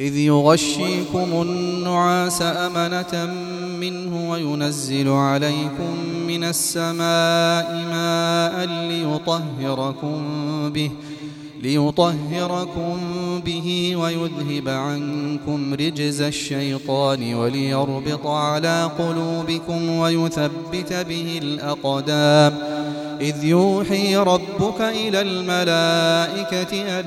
إذ يغشيكم النعاس أمنة منه وينزل عليكم من السماء ماء ليطهركم به ليطهركم به ويذهب عنكم رجز الشيطان وليربط على قلوبكم ويثبت به الأقدام. إذ يوحي ربك إلى الملائكة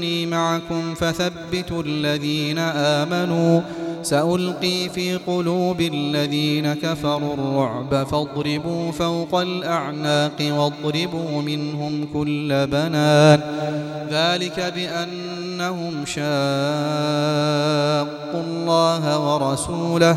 أني معكم فثبتوا الذين آمنوا سألقي في قلوب الذين كفروا الرعب فاضربوا فوق الأعناق واضربوا منهم كل بنان ذلك بأنهم شاقوا الله ورسوله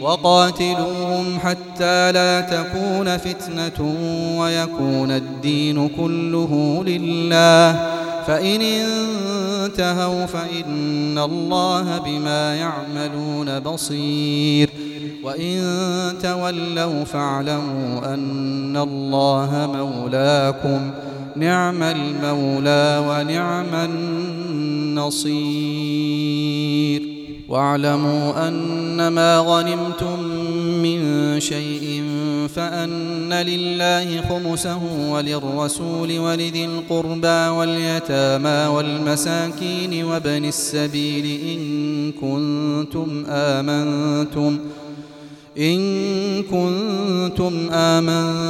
وقاتلوهم حتى لا تكون فتنة ويكون الدين كله لله. فإن انتهوا فإن الله بما يعملون بصير. وإن تولوا فاعلموا أن الله مولاكم. نعم المولى ونعم النصير. واعلموا أنما غنمتم من شيء فأن لله خمسه وللرسول ولذي القربى واليتامى والمساكين وابن السبيل إن كنتم آمنتم إن كنتم آمنتم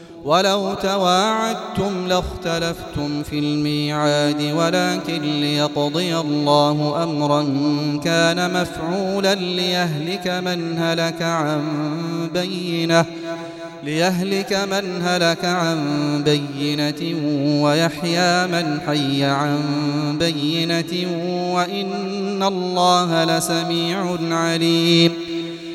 ولو تواعدتم لاختلفتم في الميعاد ولكن ليقضي الله أمرا كان مفعولا ليهلك من هلك عن بينة ليهلك من هلك عن بينة ويحيى من حي عن بينة وإن الله لسميع عليم.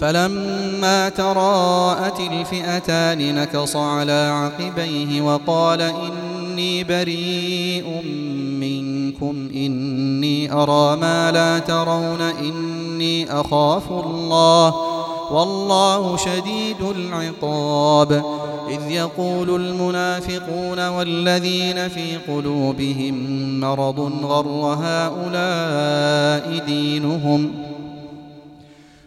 فلما تراءت الفئتان نكص على عقبيه وقال إني بريء منكم إني أرى ما لا ترون إني أخاف الله والله شديد العقاب. إذ يقول المنافقون والذين في قلوبهم مرض غر هؤلاء دينهم.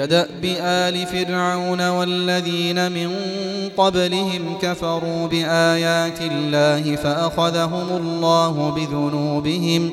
كدأب آل فرعون والذين من قبلهم كفروا بآيات الله فأخذهم الله بذنوبهم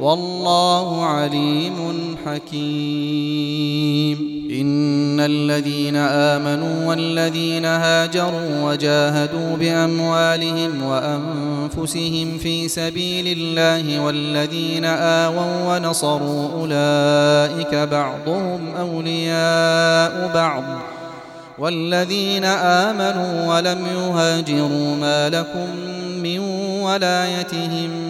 والله عليم حكيم. إن الذين آمنوا والذين هاجروا وجاهدوا بأموالهم وأنفسهم في سبيل الله والذين آووا ونصروا أولئك بعضهم أولياء بعض. والذين آمنوا ولم يهاجروا ما لكم من ولايتهم